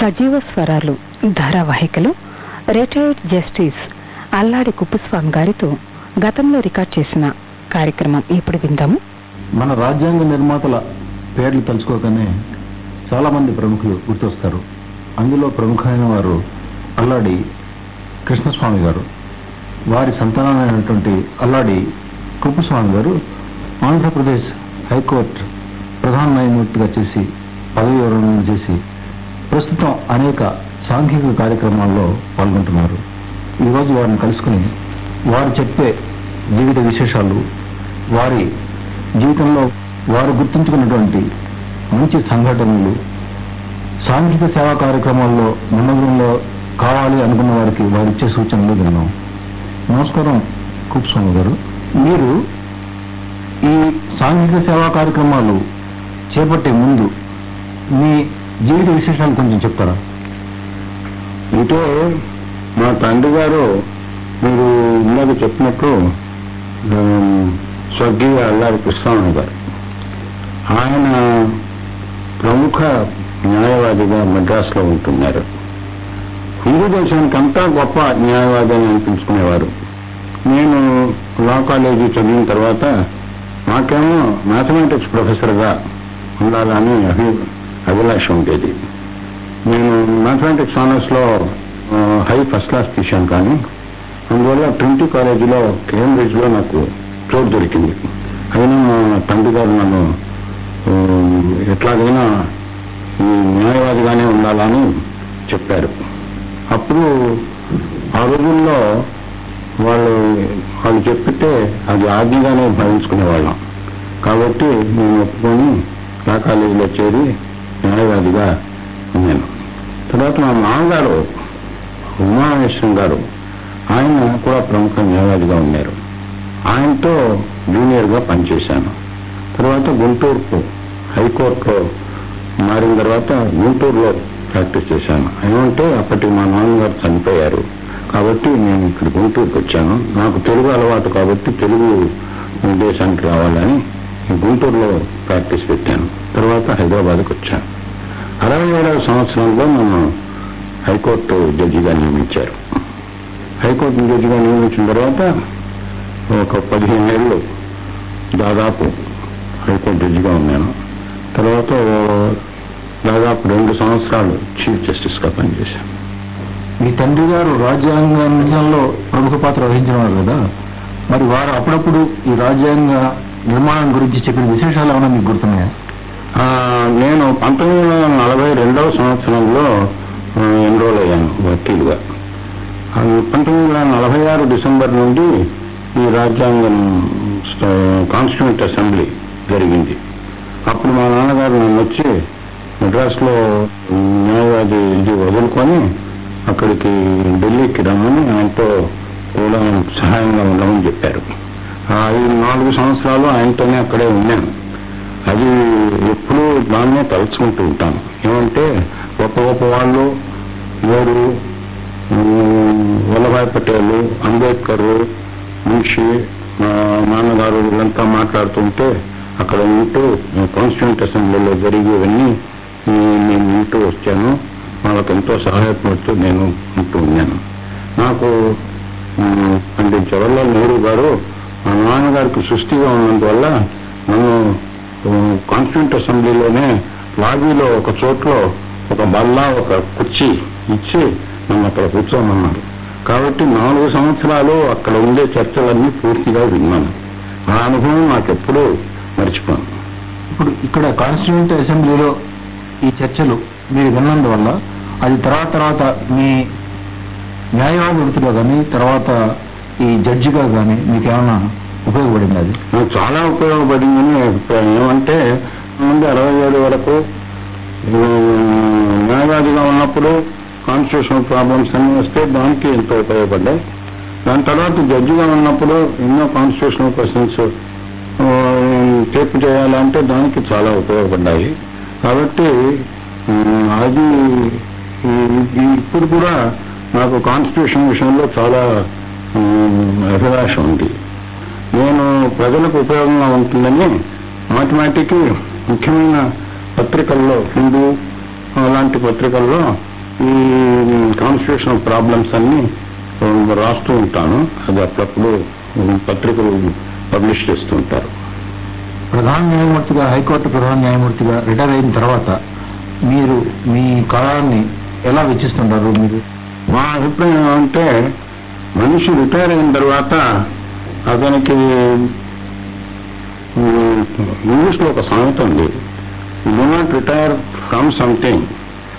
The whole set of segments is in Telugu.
సజీవ స్వరాలు ధారావాహికలో రిటైర్డ్ జస్టిస్ అల్లాడి కుప్పస్వామి గారితో గతంలో రికార్డ్ చేసిన కార్యక్రమం ఇప్పుడు విందాము. మన రాజ్యాంగ నిర్మాతల పేర్లు తలుచుకోగానే చాలా మంది ప్రముఖులు గుర్తొస్తారు. అందులో ప్రముఖమైన వారు అల్లాడి కృష్ణస్వామి గారు. వారి సంతానమైనటువంటి అల్లాడి కుప్పస్వామి గారు ఆంధ్రప్రదేశ్ హైకోర్టు ప్రధాన న్యాయమూర్తిగా చేసి పదవి వివరణ చేసి ప్రస్తుతం అనేక సాంఘిక కార్యక్రమాల్లో పాల్గొంటున్నారు. ఈరోజు వారిని కలుసుకుని వారు చెప్పే జీవిత విశేషాలు వారి జీవితంలో వారు గుర్తుంచుకున్నటువంటి మంచి సంఘటనలు సాంఘిక సేవా కార్యక్రమాల్లో నిమగ్నంలో కావాలి అనుకున్న వారికి వారు ఇచ్చే సూచనలు విన్నాం. నమస్కారం కుప్స్వామి గారు. మీరు ఈ సాంఘిక సేవా కార్యక్రమాలు చేపట్టే ముందు మీ జీవిత విశేషాలు కొంచెం చెప్తారా? అంటే మా తండ్రి గారు మీరు ఇందాక చెప్పినట్టు స్వర్గీయ అల్లారి కృష్ణారావు గారు. ఆయన ప్రముఖ న్యాయవాదిగా మద్రాసులో ఉంటున్నారు. హిందూ దేశానికంతా గొప్ప న్యాయవాది అని అనిపించుకునేవారు. నేను లా కాలేజీ చదివిన తర్వాత నాకేమో మ్యాథమెటిక్స్ ప్రొఫెసర్గా ఉండాలని అభి అభిలాష ఉండేది. నేను మ్యాథమెటిక్స్ ఆనర్స్లో హై ఫస్ట్ క్లాస్ తీశాను కానీ అందువల్ల ట్వంటీ కాలేజీలో కేంబ్రిడ్జ్లో నాకు చోటు దొరికింది. అయినా మా తండ్రి గారు నన్ను ఎట్లాగైనా న్యాయవాదిగానే ఉండాలని చెప్పారు. అప్పుడు ఆ రోజుల్లో వాళ్ళు వాళ్ళు చెప్పితే అది ఆజ్ఞగానే భావించుకునేవాళ్ళం. కాబట్టి నేను ఒప్పుకొని నా కాలేజీలో చేరి న్యాయవాదిగా ఉన్నాను. తర్వాత మా మామగారు ఉమామేశ్వరం గారు ఆయన కూడా ప్రముఖ న్యాయవాదిగా ఉన్నారు. ఆయనతో జూనియర్గా పనిచేశాను. తర్వాత గుంటూరుకు హైకోర్టులో మారిన తర్వాత గుంటూరులో ప్రాక్టీస్ చేశాను. ఏమంటే అప్పటికి మా నాన్నగారు చనిపోయారు. కాబట్టి నేను ఇక్కడ గుంటూరుకు వచ్చాను. నాకు తెలుగు అలవాటు కాబట్టి తెలుగు దేశానికి రావాలని గుంటూరులో ప్రాక్టీస్ పెట్టాను. తర్వాత హైదరాబాద్కి వచ్చాను. అరవై ఏడవ సంవత్సరంలో నన్ను హైకోర్టు జడ్జిగా నియమించారు. హైకోర్టు జడ్జిగా నియమించిన తర్వాత ఒక పదిహేను ఏళ్ళు దాదాపు హైకోర్టు జడ్జిగా ఉన్నాను. తర్వాత దాదాపు రెండు సంవత్సరాలు చీఫ్ జస్టిస్గా పనిచేశాను. మీ తండ్రి గారు రాజ్యాంగ నిర్ణయంలో ప్రముఖ పాత్ర వహించిన వారు కదా? మరి వారు అప్పుడప్పుడు ఈ రాజ్యాంగ నిర్మాణం గురించి చెప్పిన విశేషాలు ఏమైనా మీకు గుర్తున్నాయా? నేను పంతొమ్మిది వందల నలభై రెండవ సంవత్సరంలో ఎన్రోల్ అయ్యాను వకీలుగా. పంతొమ్మిది వందల నలభై ఆరు డిసెంబర్ నుండి ఈ రాజ్యాంగం కాన్స్టిట్యూంట్ అసెంబ్లీ జరిగింది. అప్పుడు మా నాన్నగారు నన్ను వచ్చి మెడ్రాస్లో న్యాయవాది ఇది వదులుకొని అక్కడికి ఢిల్లీకి రమ్మని ఆయనతో కూడా సహాయంగా ఉండమని చెప్పారు ఆ ఐదు నాలుగు సంవత్సరాలు ఆయనతోనే అక్కడే ఉన్నాను అది ఎప్పుడూ దాన్నే తలుచుకుంటూ ఉంటాను ఏమంటే గొప్ప గొప్ప వాళ్ళు ఎవరు వల్లభాయ్ పటేల్ అంబేద్కర్ మున్షి నాన్నగారు వీళ్ళంతా మాట్లాడుతుంటే అక్కడ ఉంటూ కాన్స్టిట్యూంట్ అసెంబ్లీలో జరిగేవన్నీ నేను వింటూ వచ్చాను. వాళ్ళకి ఎంతో సహాయపడుతూ నేను ఉంటూ ఉన్నాను. నాకు అంటే జవహర్లాల్ నెహ్రూ గారు నాన్నగారికి సృష్టిగా ఉన్నందువల్ల నన్ను కాన్స్టిట్యూంట్ అసెంబ్లీలోనే లాబీలో ఒక చోట్లో ఒక బల్ల ఒక కుర్చీ ఇచ్చి నన్ను అక్కడ కూర్చోమన్నారు కాబట్టి నాలుగు సంవత్సరాలు అక్కడ ఉండే చర్చలన్నీ పూర్తిగా విన్నాను. ఆ అనుభవం నాకు ఎప్పుడూ మర్చిపోను. ఇప్పుడు ఇక్కడ కాన్స్టిట్యూంట్ అసెంబ్లీలో ఈ చర్చలు మీరు విన్నందువల్ల అది తర్వాత తర్వాత మీ న్యాయవాద వృత్తిలో కానీ తర్వాత ఈ జడ్జిగా కానీ మీకు ఏమైనా ఉపయోగపడింది. అది చాలా ఉపయోగపడిందని అభిప్రాయం. ఏమంటే ముందు అరవై ఏడు వరకు ఉమ్, న్యాయవాదిగా ఉన్నప్పుడు కాన్స్టిట్యూషనల్ ప్రాబ్లమ్స్ అన్ని వస్తే దానికి ఎంతో ఉపయోగపడ్డాయి. దాని తర్వాత జడ్జిగా ఉన్నప్పుడు ఎన్నో కాన్స్టిట్యూషనల్ క్వశ్చన్స్ తీర్పు చేయాలంటే దానికి చాలా ఉపయోగపడ్డాయి. కాబట్టి అది ఇప్పుడు కూడా నాకు కాన్స్టిట్యూషన్ విషయంలో చాలా అభిలాష ఉంది. నేను ప్రజలకు ఉపయోగంగా ఉంటుందని మాటిమాటికి ముఖ్యమైన పత్రికల్లో హిందూ అలాంటి పత్రికల్లో ఈ కాన్స్టిట్యూషనల్ ప్రాబ్లమ్స్ అన్ని రాస్తూ ఉంటాను. అది అప్పుడప్పుడు పత్రికలు పబ్లిష్ చేస్తూ ఉంటారు. ప్రధాన న్యాయమూర్తిగా హైకోర్టు ప్రధాన న్యాయమూర్తిగా రిటైర్ అయిన తర్వాత మీరు మీ కాలాన్ని ఎలా వెచ్చిస్తుంటారు మీరు? మా అభిప్రాయం అంటే మనిషి రిటైర్ అయిన తర్వాత అతనికి ఇంగ్లీష్లో ఒక సామెత ఉంది. You not retire from something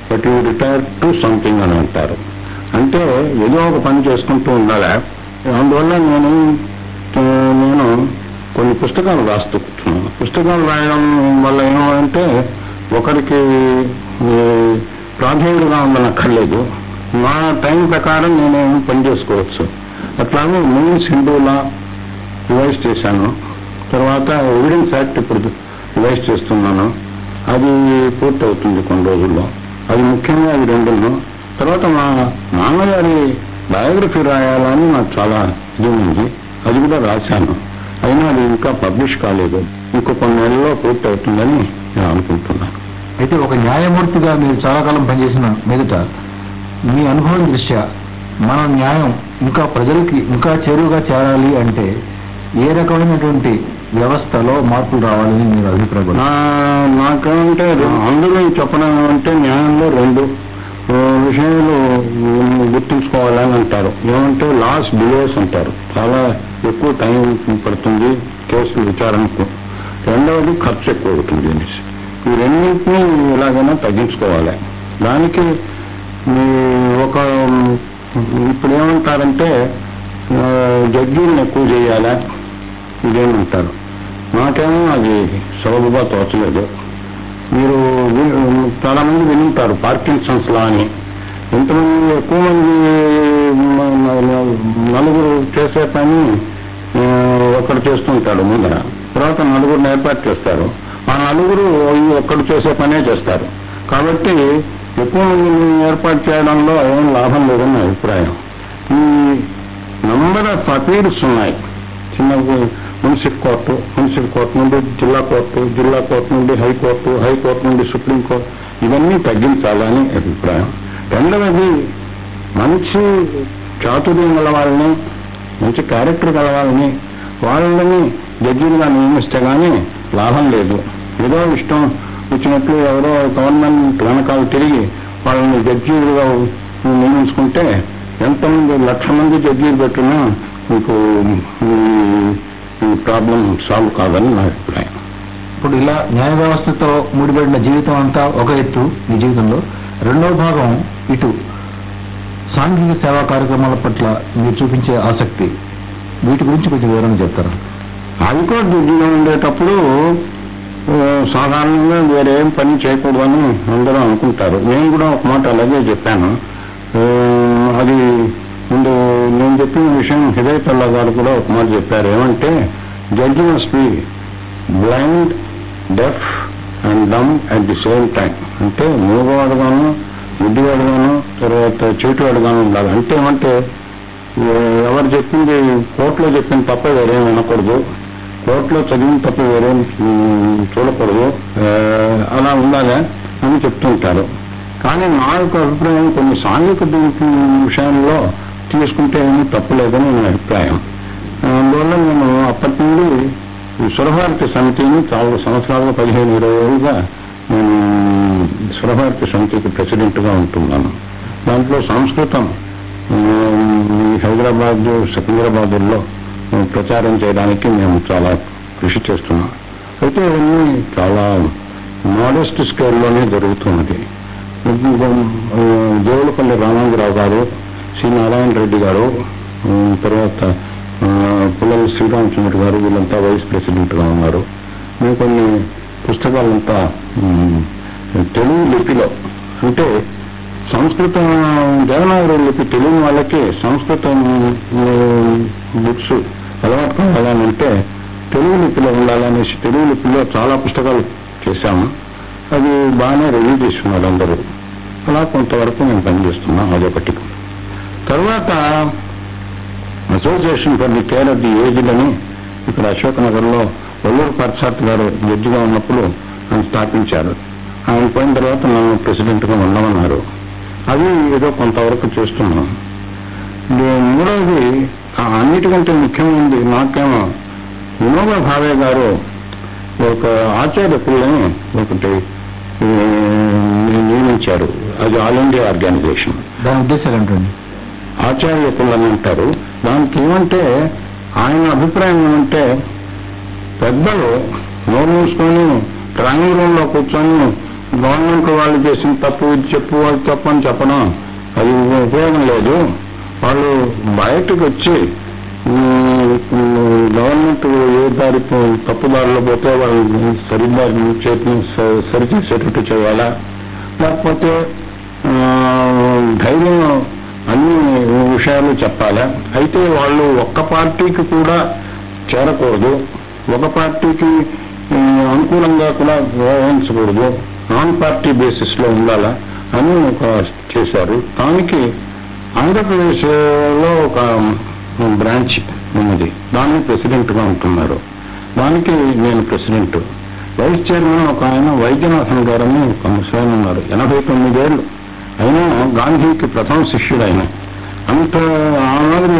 but you retire to something అని అంటారు. అంటే ఏదో ఒక పని చేసుకుంటూ ఉండాలి? అందువల్ల నేను నేను కొన్ని పుస్తకాలు రాస్తూ కూర్చున్నాను పుస్తకాలు రాయడం వల్ల ఏమంటే ఒకరికి ప్రాధాన్యతగా ఉందనక్కర్లేదు నా టైం ప్రకారం నేను పని చేసుకోవచ్చు. అట్లాగే మీన్స్ హిందూలా రివైజ్ చేశాను. తర్వాత ఎవిడెన్స్ యాక్ట్ ఇప్పుడు రివైజ్ చేస్తున్నాను. అది పూర్తి అవుతుంది కొన్ని రోజుల్లో. అది ముఖ్యంగా అది రెండును. తర్వాత మా నాన్నగారి బయోగ్రఫీ రాయాలని నాకు చాలా ఇది ఉంది. అది కూడా రాశాను. అయినా అది ఇంకా పబ్లిష్ కాలేదు. ఇంకో కొన్ని నెలల్లో పూర్తి అవుతుందని నేను అనుకుంటున్నాను. అయితే ఒక న్యాయమూర్తిగా మీరు చాలా కాలం పనిచేసిన మీదట మీ అనుభవం దృష్ట్యా మన న్యాయం ఇంకా ప్రజలకి ఇంకా చేరువుగా చేరాలి అంటే ఏ రకమైనటువంటి వ్యవస్థలో మార్పులు రావాలని మీరు అభిప్రాయం? నాకంటే అందులో చెప్పడం అంటే న్యాయంలో రెండు. విషయాలు గుర్తుంచుకోవాలని అంటారు. ఏమంటే లాస్ట్ డిలేస్ అంటారు. చాలా ఎక్కువ టైం పడుతుంది కేసు విచారణకు. రెండవది ఖర్చు ఎక్కువ అవుతుంది అనేసి. ఈ రెండింటినీ ఎలాగైనా తగ్గించుకోవాలి. దానికి మీ ఒక ఇప్పుడు ఏమంటారంటే జడ్జీలను ఎక్కువ చేయాలా? ఇదేమంటారు? నాకేమో అది సబబుగా తోచలేదు. మీరు చాలా మంది వినుంటారు పార్కిన్సన్స్ లా అని. ఎంతమంది ఎక్కువ మంది నలుగురు చేసే పని ఒకడు చేస్తుంటాడు ముందర. తర్వాత నలుగురిని ఏర్పాటు చేస్తారు. ఆ నలుగురు ఈ ఒక్కడు చేసే పనే చేస్తారు. కాబట్టి ఎక్కువ మందిని ఏర్పాటు చేయడంలో ఏం లాభం లేదని నా అభిప్రాయం. ఈ నంబర్ ఆఫ్ అపీల్స్ ఉన్నాయి. చిన్న మున్సిపల్ కోర్టు మున్సిపల్ కోర్టు నుండి జిల్లా కోర్టు జిల్లా కోర్టు నుండి హైకోర్టు హైకోర్టు నుండి సుప్రీంకోర్టు ఇవన్నీ తగ్గించాలని అభిప్రాయం. రెండవది మంచి చాతుర్యం గల వాళ్ళని మంచి క్యారెక్టర్ గల వాళ్ళని వాళ్ళని జడ్జీలుగా నియమిస్తే కానీ లాభం లేదు. ఏదో ఇష్టం వచ్చినట్లు ఎవరో గవర్నమెంట్ వెనకాల తిరిగి వాళ్ళని జడ్జీలుగా నియమించుకుంటే ఎంతమంది లక్ష మంది జడ్జీలు పెట్టినా మీకు ఈ- ప్రాబ్లం సాల్వ్ కాదని నా అభిప్రాయం. ఇప్పుడు ఇలా న్యాయ వ్యవస్థతో ముడిపడిన జీవితం అంతా ఒక ఎత్తు మీ జీవితంలో. రెండవ భాగం ఇటు. సాంఘిక సేవా కార్యక్రమాల పట్ల మీరు చూపించే ఆసక్తి. వీటి గురించి కొంచెం వివరణ చెప్తారా? హైకోర్టు జడ్జిగా ఉండేటప్పుడు సాధారణంగా వేరేం పని చేయకూడదని అందరూ అనుకుంటారు. నేను కూడా ఒక మాట అలాగే చెప్పాను. అది ముందు నేను చెప్పిన విషయం హిదయతల్లా గారు కూడా ఒక మాట చెప్పారు. ఏమంటే judge must be blind deaf and dumb at the same time అంటే మూగవాడుగాను గుడ్డివాడుగాను తర్వాత చేటువాడుగాను ఉండాలి. అంటే ఏమంటే ఎవరు చెప్పింది కోర్టులో చెప్పిన తప్ప వేరేం వినకూడదు కోర్టులో చదివిన తప్ప వేరేం చూడకూడదు. అలా ఉండాలి అని చెప్తుంటారు. కానీ నా యొక్క అభిప్రాయం కొన్ని సాంఘిక దీనికి విషయంలో తీసుకుంటే ఏమీ తప్పులేదని నా అభిప్రాయం. అందువల్ల నేను అప్పటి నుండి సురభారతి సమితిని చాలా సంవత్సరాలుగా పదిహేను ఇరవై ఏళ్ళుగా నేను సురభారతి సమితికి ప్రెసిడెంట్గా ఉంటున్నాను. దాంట్లో సంస్కృతం హైదరాబాద్ సికింద్రాబాద్లో ప్రచారం చేయడానికి మేము చాలా కృషి చేస్తున్నాం. అయితే ఇవన్నీ చాలా మోడెస్ట్ స్కేల్లోనే జరుగుతున్నది. దేవులపల్లి రామాంగరావు గారు సి నారాయణ రెడ్డి గారు తర్వాత ఆ, పుల్లల శ్రీరామచంద్ర గారు వీళ్ళంతా వైస్ ప్రెసిడెంట్గా ఉన్నారు. మేము కొన్ని పుస్తకాలంతా తెలుగు లిపిలో అంటే సంస్కృతం దేవనాగరి లిపి తెలియని వాళ్ళకి సంస్కృతం బుక్స్ అలవాటు కావాలనంటే తెలుగు లిపిలో ఉండాలనేసి తెలుగు లిపిలో చాలా పుస్తకాలు చేశాము. అది బాగానే రివ్యూ చేసుకున్నారు అందరూ. అలా కొంతవరకు మేము పనిచేస్తున్నాం అదొకటి తర్వాత association for the care of the aged అని ఇక్కడ అశోక్ వల్లూరు పర్సాత్ గారు జడ్జిగా ఉన్నప్పుడు ఆయన స్థాపించారు. ఆయన పోయిన తర్వాత నన్ను ప్రెసిడెంట్గా ఉండమన్నారు. అవి ఏదో కొంతవరకు చేస్తున్నాం మూడవది అన్నిటికంటే ముఖ్యమైనది నాకేమో వినోబా భావే గారు ఒక ఆచార్య పిల్లని ఒకటి నియమించారు. అది ఆల్ ఇండియా ఆర్గనైజేషన్. దాని ఉద్దేశాలు ఏంటండి? ఆచార్య కులం అంటారు దానికి ఏమంటే ఆయన అభిప్రాయం ఏమంటే పెద్దలు నోరు మూసుకొని డ్రాయింగ్ రూమ్లో కూర్చొని గవర్నమెంట్ వాళ్ళు చేసిన తప్పు చెప్పు వాళ్ళు తప్పు అని చెప్పడం అది ఉపయోగం లేదు. వాళ్ళు బయటకు వచ్చి గవర్నమెంట్ ఏ దారి తప్పుదారిలో పోతే వాళ్ళు సరిదారి చేతి సరిచేసేటట్టు చేయాలా? లేకపోతే ధైర్యం అన్ని విషయాలు చెప్పాలా? అయితే వాళ్ళు ఒక్క పార్టీకి కూడా చేరకూడదు. ఒక పార్టీకి అనుకూలంగా కూడా వ్యవహరించకూడదు. నాన్ పార్టీ బేసిస్లో ఉండాలా అని ఒక చేశారు. దానికి ఆంధ్రప్రదేశ్లో ఒక బ్రాంచ్ ఉన్నది. దాన్ని ప్రెసిడెంట్గా ఉంటున్నారు. దానికి నేను ప్రెసిడెంట్. వైస్ చైర్మన్ ఒక ఆయన వైద్యనాథన్ గారని ఒక ముసలాయన ఉన్నారు ఎనభై తొమ్మిదేళ్ళు. అయినా గాంధీకి ప్రథమ శిష్యుడు ఆయన అంత ఆనాడు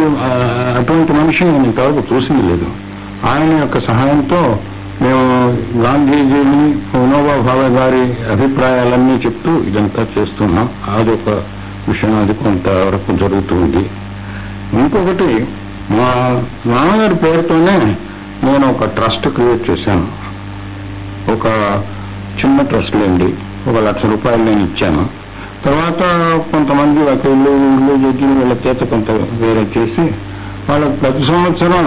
అటువంటి మనిషి నేను ఇంతవరకు చూసింది లేదు. ఆయన యొక్క సహాయంతో మేము గాంధీజీని వినోబా భావే గారి అభిప్రాయాలన్నీ చెప్తూ ఇదంతా చేస్తున్నాం. అదొక విషయం అది కొంతవరకు జరుగుతుంది ఇంకొకటి మా నాన్నగారి పేరుతోనే నేను ఒక ట్రస్ట్ క్రియేట్ చేశాను. ఒక చిన్న ట్రస్ట్ లేండి. ఒక లక్ష రూపాయలు నేను ఇచ్చాను. తర్వాత కొంతమంది వకీళ్ళు వీళ్ళు జడ్జిలు వీళ్ళ చేత కొంత వేరే చేసి వాళ్ళకి ప్రతి సంవత్సరం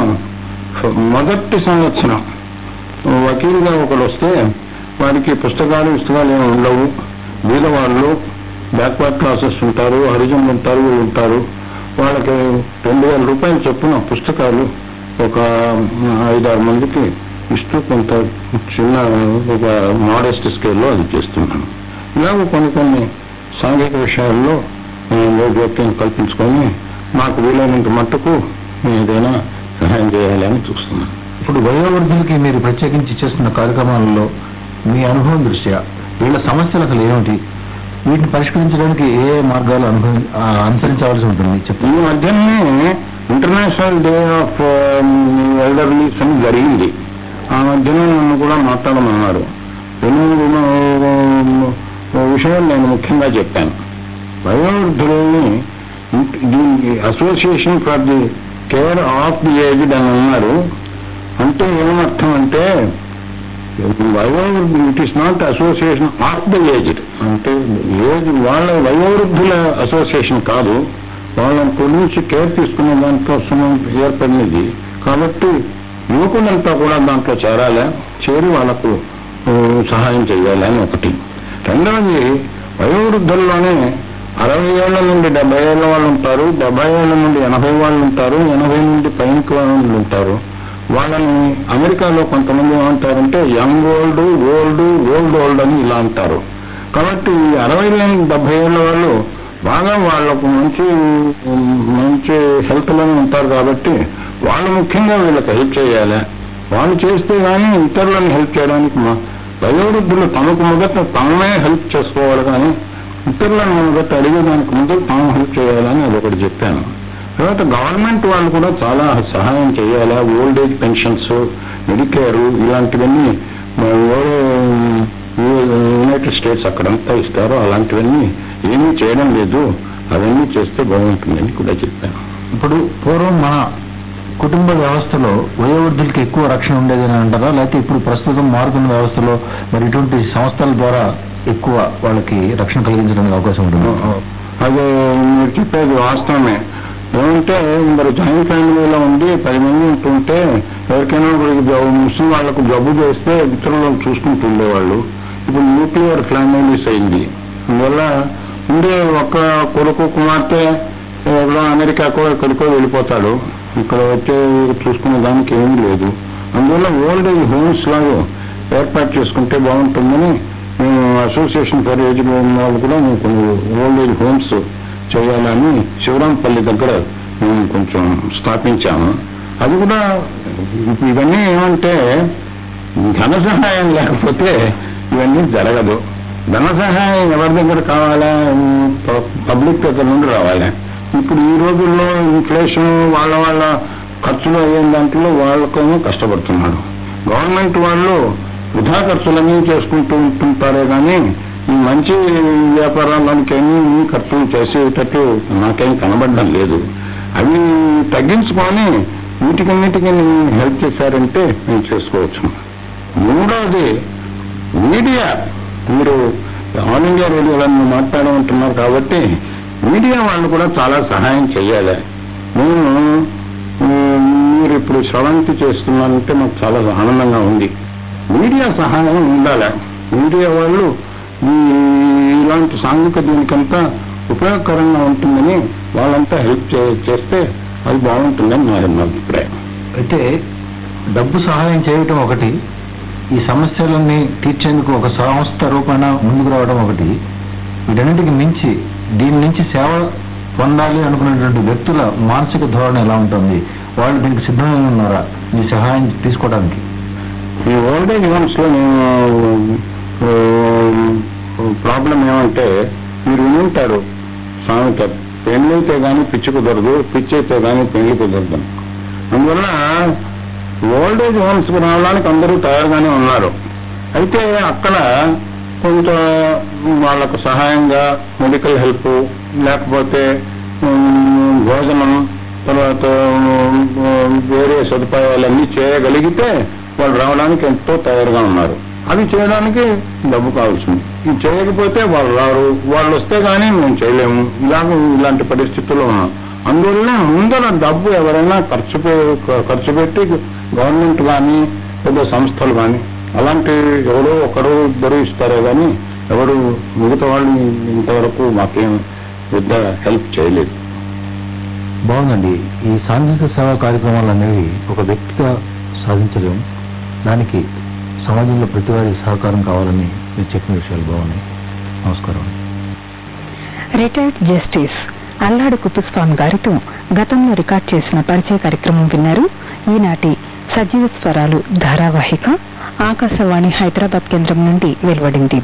మొదటి సంవత్సరం వకీలుగా ఒకడు వస్తే వారికి పుస్తకాలు పుస్తకాలు ఏమి ఉండవు. బీదవాళ్ళు బ్యాక్వర్డ్ క్లాసెస్ ఉంటారు హరిజనులు ఉంటారు వీళ్ళు ఉంటారు. వాళ్ళకి రెండు వేల రూపాయలు చొప్పున పుస్తకాలు ఒక ఐదారు మందికి ఇస్తూ కొంత చిన్న ఒక మోడెస్ట్ స్కేల్లో అది చేస్తున్నాను. ఇలాగ కొన్ని కొన్ని సాంఘిక విషయాల్లో నేను జోక్యం కల్పించుకొని నాకు వీలైనంత మట్టుకు నేను ఏదైనా సహాయం చేయాలని చూస్తున్నాను. ఇప్పుడు వయోవృద్ధులకి మీరు ప్రత్యేకించి చేస్తున్న కార్యక్రమాలలో మీ అనుభవం దృష్ట్యా? వీళ్ళ సమస్యలు అసలు ఏమిటి? వీటిని పరిష్కరించడానికి ఏ మార్గాలు అనుభవం అనుసరించవలసి ఉంటుంది? చెప్పండి. ఈ మధ్యనే ఇంటర్నేషనల్ డే ఆఫ్ ఎల్డర్లీస్ అని జరిగింది. ఆ మధ్యన నన్ను కూడా మాట్లాడమన్నారు. ఎనిమిది విషయాలు నేను ముఖ్యంగా చెప్పాను. వయోవృద్ధులని దీనికి association for the care of the aged అని అన్నారు. అంటే ఏమర్థం అంటే వయోవృద్ధి it is not association of the aged అంటే ఏజ్ వాళ్ళ వయోవృద్ధుల అసోసియేషన్ కాదు. వాళ్ళని గురించి కేర్ తీసుకునే దానికోసం ఏర్పడినది. కాబట్టి యువకులంతా కూడా దాంట్లో చేరాలి. చేరి వాళ్ళకు సహాయం చేయాలి అని ఒకటి. రెండవది వయోవృద్ధుల్లోనే అరవై ఏళ్ళ నుండి డెబ్బై ఏళ్ళ వాళ్ళు ఉంటారు డెబ్బై ఏళ్ళ నుండి ఎనభై వాళ్ళు ఉంటారు ఎనభై నుండి పైనకి వాళ్ళు ఉంటారు. వాళ్ళని అమెరికాలో కొంతమంది ఏమంటారంటే young old old old old అని ఇలా అంటారు. కాబట్టి అరవై లేని డెబ్బై ఏళ్ళ వాళ్ళు బాగా వాళ్ళకు మంచి మంచి హెల్త్లోనే ఉంటారు కాబట్టి వాళ్ళు ముఖ్యంగా వీళ్ళకి హెల్ప్ చేయాలి. వాళ్ళు చేస్తే కానీ ఇతరులను హెల్ప్ చేయడానికి మా వయోవృద్ధులు తమకు మొదట తామే హెల్ప్ చేసుకోవాలి కానీ ఇతరులను మొదట అడిగేదానికి ముందు తాము హెల్ప్ చేయాలని అదొకటి చెప్పాను. తర్వాత గవర్నమెంట్ వాళ్ళు కూడా చాలా సహాయం చేయాలా? ఓల్డ్ ఏజ్ పెన్షన్స్ మెడికేర్ ఇలాంటివన్నీ యునైటెడ్ స్టేట్స్ అక్కడంతా ఇస్తారో అలాంటివన్నీ ఏమీ చేయడం లేదు. అవన్నీ చేస్తే బాగుంటుందని కూడా చెప్పాను. ఇప్పుడు పూర్వం మన కుటుంబ వ్యవస్థలో వయోవృద్ధులకి ఎక్కువ రక్షణ ఉండేదని అంటారా? లేకపోతే ఇప్పుడు ప్రస్తుతం మారుతున్న వ్యవస్థలో మరి ఇటువంటి సంస్థల ద్వారా ఎక్కువ వాళ్ళకి రక్షణ కలిగించడానికి అవకాశం ఉంటుంది? అదే మీరు చెప్పేది వాస్తవమే. ఏమంటే మరి జాయింట్ ఫ్యామిలీలో ఉండి పది మంది ఉంటుంటే ఎవరికైనా ఒకరికి ముస్లిం వాళ్ళకు జబ్బు చేస్తే ఇతరులను చూసుకుంటూ ఉండేవాళ్ళు. ఇప్పుడు న్యూక్లియర్ ఫ్యామిలీస్ అయింది. అందువల్ల ఉండే ఒక కొడుకు కుమార్తె ఎవరో అమెరికాకో ఎక్కడికో వెళ్ళిపోతాడు. ఇక్కడ వచ్చే చూసుకునే దానికి ఏమీ లేదు. అందువల్ల ఓల్డ్ ఏజ్ హోమ్స్ లాగా ఏర్పాటు చేసుకుంటే బాగుంటుందని మేము అసోసియేషన్ ఫర్ ఏజ్ వాళ్ళు కూడా మేము కొన్ని ఓల్డ్ ఏజ్ హోమ్స్ చేయాలని శివరాంపల్లి దగ్గర మేము కొంచెం స్థాపించాము అది కూడా ఇవన్నీ ఏమంటే ధన సహాయం లేకపోతే ఇవన్నీ జరగదు. ధన సహాయం ఎవరి దగ్గర కావాలా? పబ్లిక్ దగ్గర నుండి రావాలి. ఇప్పుడు ఈ రోజుల్లో ఇన్ఫ్లేషన్ వాళ్ళ వాళ్ళ ఖర్చులు అయ్యే దాంట్లో వాళ్ళకేమో కష్టపడుతున్నారు. గవర్నమెంట్ వాళ్ళు వృధా ఖర్చులన్నీ చేసుకుంటూ ఉంటుంటారే కానీ ఈ మంచి వ్యాపారాలకేమీ ఖర్చులు చేసేటట్టు నాకేం కనబడడం లేదు. అవి తగ్గించుకొని వీటికన్నిటికీ హెల్ప్ చేశారంటే మేము చేసుకోవచ్చు. మూడవది మీడియా. మీరు ఆల్ ఇండియా రేడియోలను మాట్లాడమంటున్నారు కాబట్టి మీడియా వాళ్ళు కూడా చాలా సహాయం చేయాలి నేను మీరు ఇప్పుడు శ్రవంతి చేస్తున్నారంటే మాకు చాలా ఆనందంగా ఉంది. మీడియా సహాయం ఉండాలి. మీడియా వాళ్ళు ఇలాంటి సాంఘిక దీనికంతా ఉపయోగకరంగా ఉంటుందని వాళ్ళంతా హెల్ప్ చే- చేస్తే అది బాగుంటుందని నా నా అభిప్రాయం. అయితే డబ్బు సహాయం చేయటం ఒకటి ఈ సమస్యలన్నీ తీర్చేందుకు ఒక సంస్థ రూపాన ముందుకు రావడం ఒకటి వీటన్నిటికి మించి దీని నుంచి సేవ పొందాలి అనుకున్నటువంటి వ్యక్తుల మానసిక ధోరణి ఎలా ఉంటుంది? వాళ్ళు దీనికి సిద్ధంగా ఉన్నారా? ఈ సహాయం తీసుకోవడానికి. ఈ ఓల్డ్ ఏజ్ హోమ్స్లో ప్రాబ్లం ఏమంటే మీరు వినుంటారు సామెత పెళ్ళైతే కానీ పిచ్చి కుదరదు పిచ్చి అయితే గాని పెళ్ళి కుదరదు. అందువల్ల ఓల్డ్ ఏజ్ హోమ్స్ రావడానికి అందరూ తయారుగానే ఉన్నారు. అయితే అక్కడ కొంత వాళ్ళకు సహాయంగా మెడికల్ హెల్ప్ లేకపోతే భోజనం తర్వాత వేరే సదుపాయాలన్నీ చేయగలిగితే వాళ్ళు రావడానికి ఎంతో తయారుగా ఉన్నారు. అవి చేయడానికి డబ్బు కావాల్సింది. ఇది చేయకపోతే వాళ్ళు రారు. వాళ్ళు వస్తే గానీ మేము చేయలేము. ఇలాగ ఇలాంటి పరిస్థితుల్లో ఉన్నాం. అందువల్ల ముందర డబ్బు ఎవరైనా ఖర్చు పె- ఖర్చు పెట్టి గవర్నమెంట్ కానీ పెద్ద సంస్థలు కానీ అలాంటి ఎవరో ఒకరు ఇద్దరు ఇస్తారే కానీ ఎవరు మిగతా వాళ్ళు ఇంతవరకు మాకేం పెద్ద హెల్ప్ చేయలేదు. బాగుందండి. ఈ సాంఘిక సేవా కార్యక్రమాలు అనేవి ఒక వ్యక్తిగా సాధించలేము దానికి సమాజంలో ప్రతి వారి సహకారం కావాలని మీరు చెప్పిన విషయాలు బాగున్నాయి. నమస్కారం. రిటైర్డ్ జస్టిస్ అల్లాడు కుప్పుస్వామి గారితో గతంలో రికార్డ్ చేసిన పరిచయ కార్యక్రమం విన్నారు. ఈనాటి సజీవ స్వరాలు ధారావాహిక. ఆకాశవాణి హైదరాబాద్ కేంద్రం నుండి వెలువడింది.